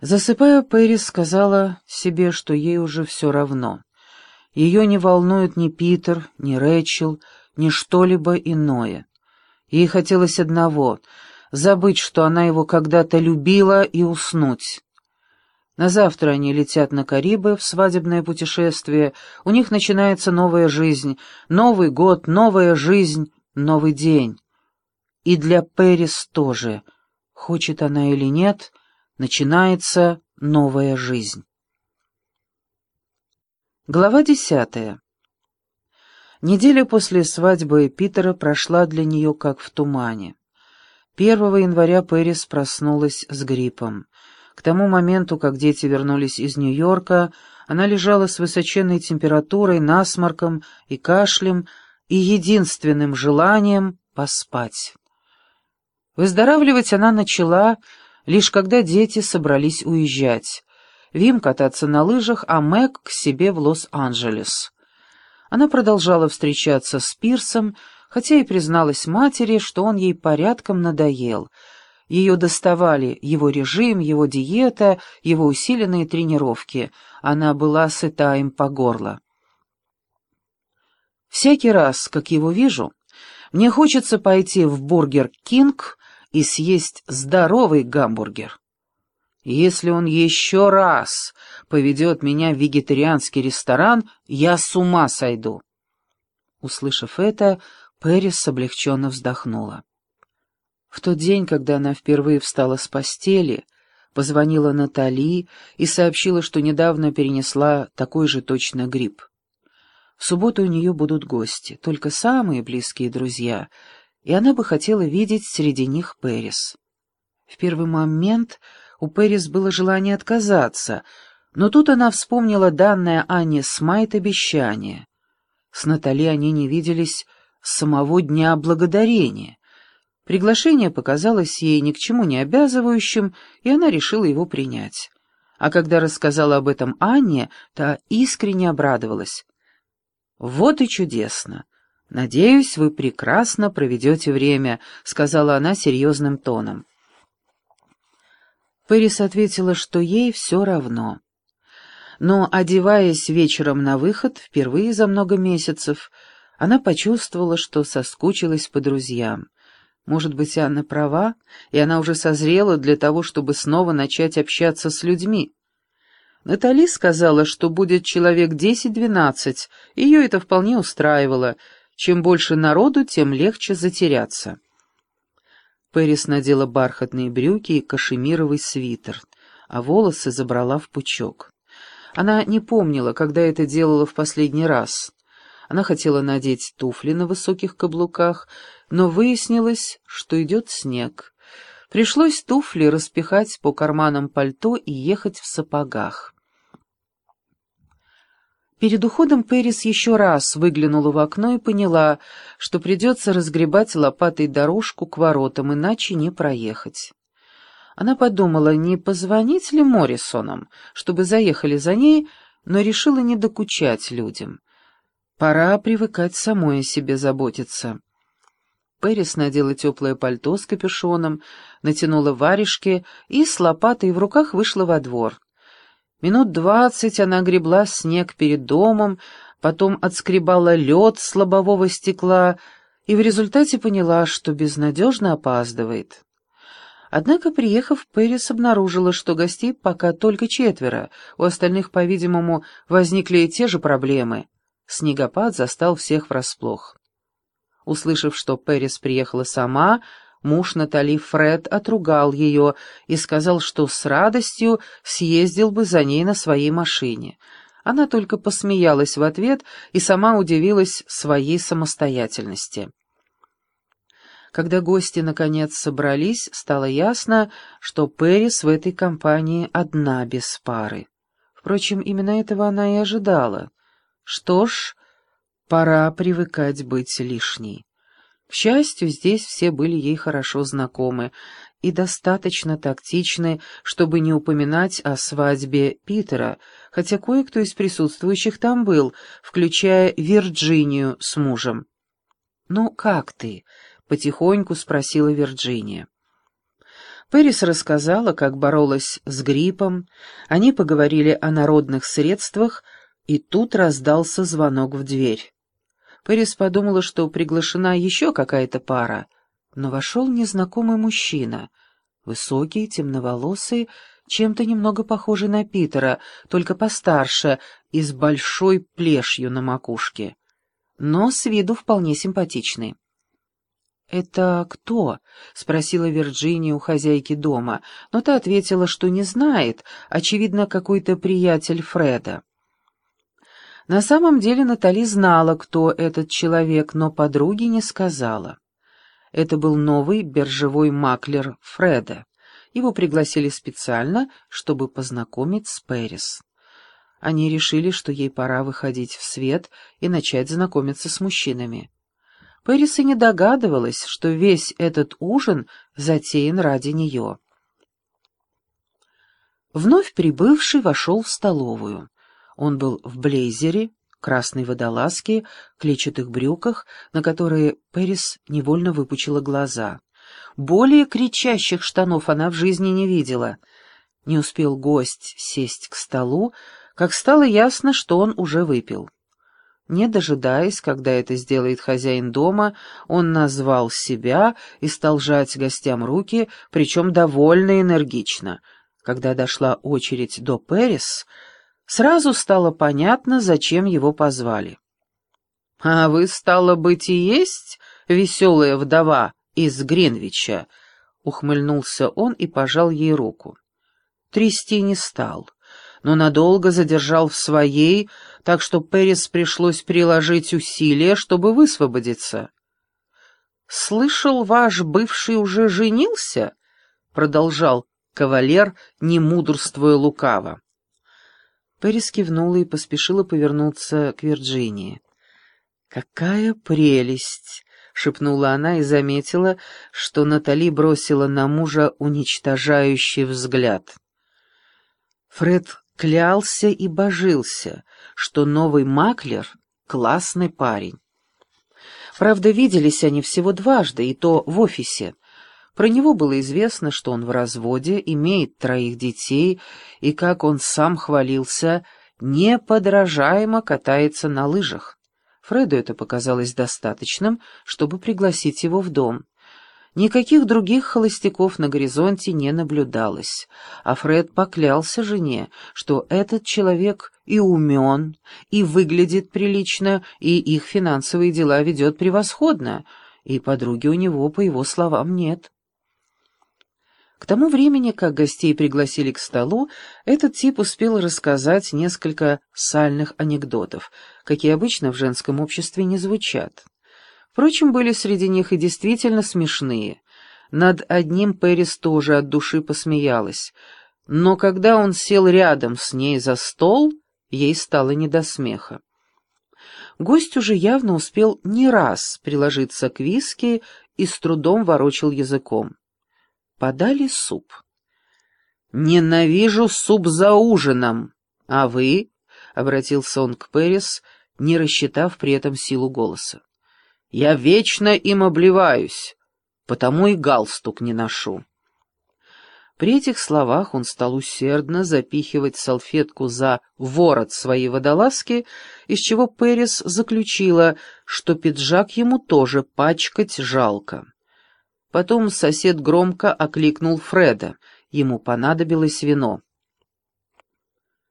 Засыпая, Пэрис сказала себе, что ей уже все равно. Ее не волнует ни Питер, ни Рэчел, ни что-либо иное. Ей хотелось одного — забыть, что она его когда-то любила, и уснуть. На завтра они летят на Карибы в свадебное путешествие. У них начинается новая жизнь, Новый год, новая жизнь, новый день. И для Пэрис тоже, хочет она или нет — начинается новая жизнь. Глава десятая. Неделя после свадьбы Питера прошла для нее как в тумане. 1 января Пэрис проснулась с гриппом. К тому моменту, как дети вернулись из Нью-Йорка, она лежала с высоченной температурой, насморком и кашлем и единственным желанием — поспать. Выздоравливать она начала лишь когда дети собрались уезжать. Вим кататься на лыжах, а Мэг к себе в Лос-Анджелес. Она продолжала встречаться с Пирсом, хотя и призналась матери, что он ей порядком надоел. Ее доставали его режим, его диета, его усиленные тренировки. Она была сыта им по горло. Всякий раз, как его вижу, мне хочется пойти в Бургер Кинг и съесть здоровый гамбургер. Если он еще раз поведет меня в вегетарианский ресторан, я с ума сойду. Услышав это, Пэрис облегченно вздохнула. В тот день, когда она впервые встала с постели, позвонила Натали и сообщила, что недавно перенесла такой же точно грипп. В субботу у нее будут гости, только самые близкие друзья, и она бы хотела видеть среди них Пэрис. В первый момент у Пэрис было желание отказаться, но тут она вспомнила данное Анне Смайт обещание. С Натали они не виделись с самого Дня Благодарения. Приглашение показалось ей ни к чему не обязывающим, и она решила его принять. А когда рассказала об этом Анне, та искренне обрадовалась. «Вот и чудесно! «Надеюсь, вы прекрасно проведете время», — сказала она серьезным тоном. Пэрис ответила, что ей все равно. Но, одеваясь вечером на выход, впервые за много месяцев, она почувствовала, что соскучилась по друзьям. Может быть, Анна права, и она уже созрела для того, чтобы снова начать общаться с людьми. Натали сказала, что будет человек десять-двенадцать, ее это вполне устраивало — чем больше народу, тем легче затеряться. Пэрис надела бархатные брюки и кашемировый свитер, а волосы забрала в пучок. Она не помнила, когда это делала в последний раз. Она хотела надеть туфли на высоких каблуках, но выяснилось, что идет снег. Пришлось туфли распихать по карманам пальто и ехать в сапогах. Перед уходом Пэрис еще раз выглянула в окно и поняла, что придется разгребать лопатой дорожку к воротам, иначе не проехать. Она подумала, не позвонить ли Моррисонам, чтобы заехали за ней, но решила не докучать людям. Пора привыкать самой о себе заботиться. Пэрис надела теплое пальто с капюшоном, натянула варежки и с лопатой в руках вышла во двор. Минут двадцать она гребла снег перед домом, потом отскребала лед с лобового стекла и в результате поняла, что безнадежно опаздывает. Однако, приехав, Пэрис обнаружила, что гостей пока только четверо, у остальных, по-видимому, возникли те же проблемы. Снегопад застал всех врасплох. Услышав, что Пэрис приехала сама, Муж Натали Фред отругал ее и сказал, что с радостью съездил бы за ней на своей машине. Она только посмеялась в ответ и сама удивилась своей самостоятельности. Когда гости наконец собрались, стало ясно, что Пэрис в этой компании одна без пары. Впрочем, именно этого она и ожидала. Что ж, пора привыкать быть лишней. К счастью, здесь все были ей хорошо знакомы и достаточно тактичны, чтобы не упоминать о свадьбе Питера, хотя кое-кто из присутствующих там был, включая Вирджинию с мужем. «Ну, как ты?» — потихоньку спросила Вирджиния. Пэрис рассказала, как боролась с гриппом, они поговорили о народных средствах, и тут раздался звонок в дверь. Пэрис подумала, что приглашена еще какая-то пара, но вошел незнакомый мужчина, высокий, темноволосый, чем-то немного похожий на Питера, только постарше и с большой плешью на макушке, но с виду вполне симпатичный. «Это кто?» — спросила Вирджиния у хозяйки дома, но та ответила, что не знает, очевидно, какой-то приятель Фреда. На самом деле Натали знала, кто этот человек, но подруге не сказала. Это был новый биржевой маклер Фреда. Его пригласили специально, чтобы познакомить с Пэрис. Они решили, что ей пора выходить в свет и начать знакомиться с мужчинами. Пэрис и не догадывалась, что весь этот ужин затеян ради нее. Вновь прибывший вошел в столовую. Он был в блейзере, красной водолазке, клетчатых брюках, на которые Пэрис невольно выпучила глаза. Более кричащих штанов она в жизни не видела. Не успел гость сесть к столу, как стало ясно, что он уже выпил. Не дожидаясь, когда это сделает хозяин дома, он назвал себя и стал жать гостям руки, причем довольно энергично. Когда дошла очередь до Перес, сразу стало понятно, зачем его позвали. «А вы, стало быть, и есть веселая вдова из Гринвича?» — ухмыльнулся он и пожал ей руку. Трясти не стал но надолго задержал в своей, так что Перес пришлось приложить усилия, чтобы высвободиться. «Слышал, ваш бывший уже женился?» — продолжал кавалер, не мудрствуя лукаво. Перес кивнула и поспешила повернуться к Вирджинии. «Какая прелесть!» — шепнула она и заметила, что Натали бросила на мужа уничтожающий взгляд. Фред клялся и божился, что новый маклер — классный парень. Правда, виделись они всего дважды, и то в офисе. Про него было известно, что он в разводе, имеет троих детей, и, как он сам хвалился, неподражаемо катается на лыжах. Фреду это показалось достаточным, чтобы пригласить его в дом. Никаких других холостяков на горизонте не наблюдалось, а Фред поклялся жене, что этот человек и умен, и выглядит прилично, и их финансовые дела ведет превосходно, и подруги у него, по его словам, нет. К тому времени, как гостей пригласили к столу, этот тип успел рассказать несколько сальных анекдотов, какие обычно в женском обществе не звучат. Впрочем, были среди них и действительно смешные. Над одним Пэрис тоже от души посмеялась. Но когда он сел рядом с ней за стол, ей стало не до смеха. Гость уже явно успел не раз приложиться к виски и с трудом ворочил языком. Подали суп. «Ненавижу суп за ужином. А вы?» — обратился он к Пэрис, не рассчитав при этом силу голоса. Я вечно им обливаюсь, потому и галстук не ношу. При этих словах он стал усердно запихивать салфетку за ворот своей водолазки, из чего Перес заключила, что пиджак ему тоже пачкать жалко. Потом сосед громко окликнул Фреда, ему понадобилось вино.